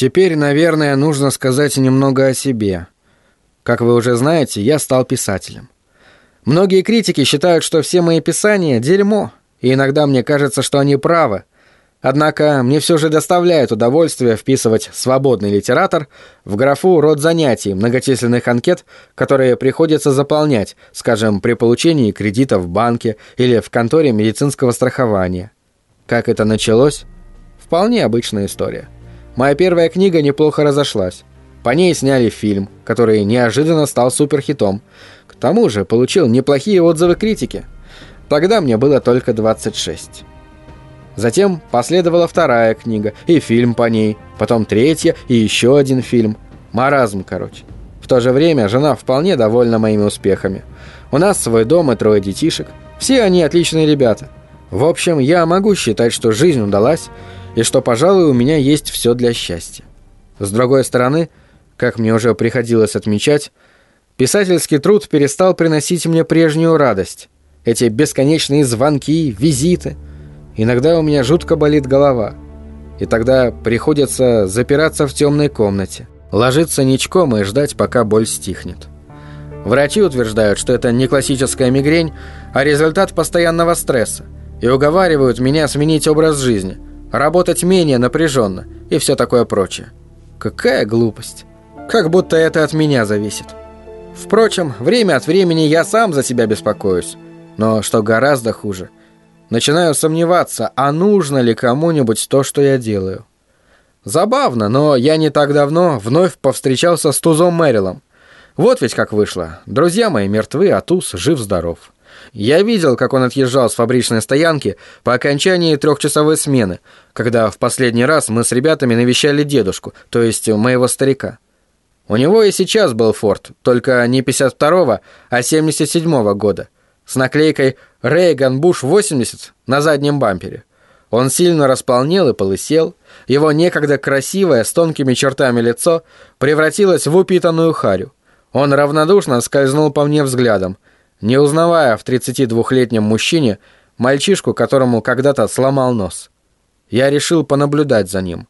Теперь, наверное, нужно сказать немного о себе. Как вы уже знаете, я стал писателем. Многие критики считают, что все мои писания – дерьмо, и иногда мне кажется, что они правы. Однако мне все же доставляет удовольствие вписывать «свободный литератор» в графу «род занятий» многочисленных анкет, которые приходится заполнять, скажем, при получении кредита в банке или в конторе медицинского страхования. Как это началось? Вполне обычная история. Моя первая книга неплохо разошлась. По ней сняли фильм, который неожиданно стал суперхитом. К тому же получил неплохие отзывы критики. Тогда мне было только 26. Затем последовала вторая книга и фильм по ней, потом третья и еще один фильм. Маразм, короче. В то же время жена вполне довольна моими успехами. У нас свой дом и трое детишек. Все они отличные ребята. В общем, я могу считать, что жизнь удалась, и что, пожалуй, у меня есть все для счастья. С другой стороны, как мне уже приходилось отмечать, писательский труд перестал приносить мне прежнюю радость. Эти бесконечные звонки, визиты – Иногда у меня жутко болит голова. И тогда приходится запираться в темной комнате, ложиться ничком и ждать, пока боль стихнет. Врачи утверждают, что это не классическая мигрень, а результат постоянного стресса, и уговаривают меня сменить образ жизни, работать менее напряженно и все такое прочее. Какая глупость. Как будто это от меня зависит. Впрочем, время от времени я сам за себя беспокоюсь. Но что гораздо хуже – Начинаю сомневаться, а нужно ли кому-нибудь то, что я делаю. Забавно, но я не так давно вновь повстречался с Тузом Мэрилом. Вот ведь как вышло. Друзья мои мертвы, а Туз жив-здоров. Я видел, как он отъезжал с фабричной стоянки по окончании трехчасовой смены, когда в последний раз мы с ребятами навещали дедушку, то есть моего старика. У него и сейчас был форт, только не 52-го, а 77-го года – с наклейкой «Рейган Буш 80» на заднем бампере. Он сильно располнел и полысел, его некогда красивое, с тонкими чертами лицо превратилось в упитанную харю. Он равнодушно скользнул по мне взглядом, не узнавая в 32-летнем мужчине мальчишку, которому когда-то сломал нос. Я решил понаблюдать за ним.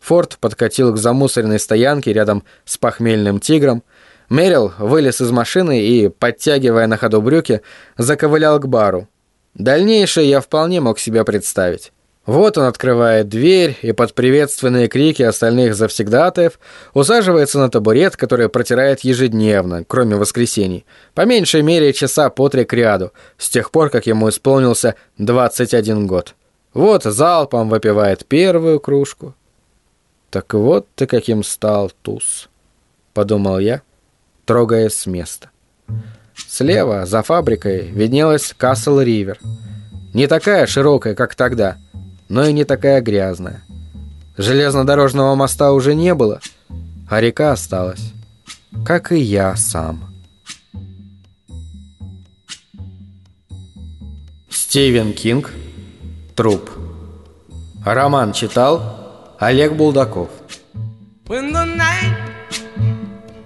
Форд подкатил к замусоренной стоянке рядом с похмельным тигром, Мерил вылез из машины и, подтягивая на ходу брюки, заковылял к бару. Дальнейшее я вполне мог себе представить. Вот он открывает дверь и под приветственные крики остальных завсегдатаев усаживается на табурет, который протирает ежедневно, кроме воскресений, по меньшей мере часа по три к ряду, с тех пор, как ему исполнился 21 год. Вот залпом выпивает первую кружку. «Так вот ты каким стал, туз», — подумал я, трогаясь с места. Слева, за фабрикой, виднелась Касл Ривер. Не такая широкая, как тогда, но и не такая грязная. Железнодорожного моста уже не было, а река осталась, как и я сам. Стивен Кинг «Труп». Роман читал Олег Булдаков. When the night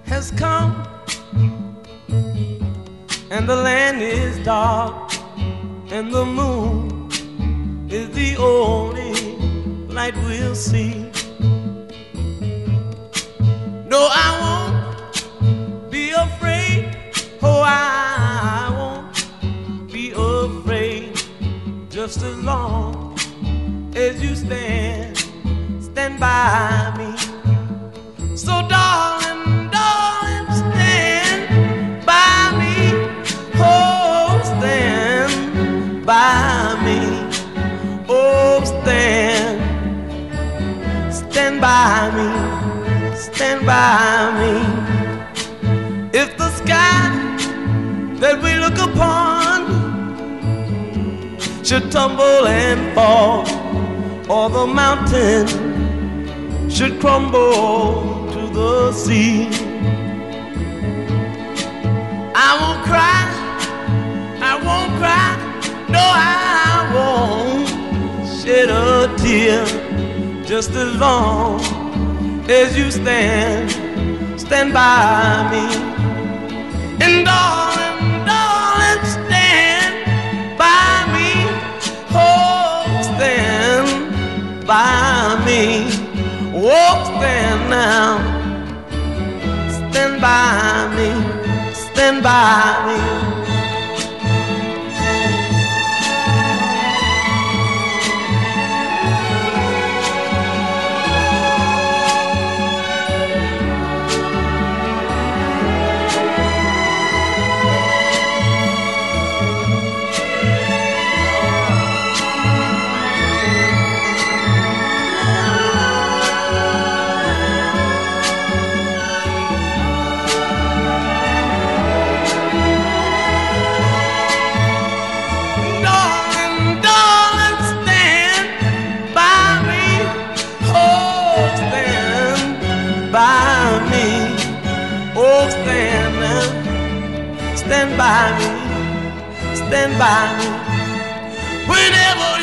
has come and the land is dark, and the moon light we'll see. No, I won't be afraid. Oh, I won't be afraid. Just as long by me, stand by me. If the sky that we look upon should tumble and fall, or the mountain should crumble to the sea, I won't cry, I won't just as long as you stand, stand by me. And darling, darling, stand by me. Oh, stand by me. Oh, stand now. Stand by me, stand by me. Stand by me, stand by me. Whenever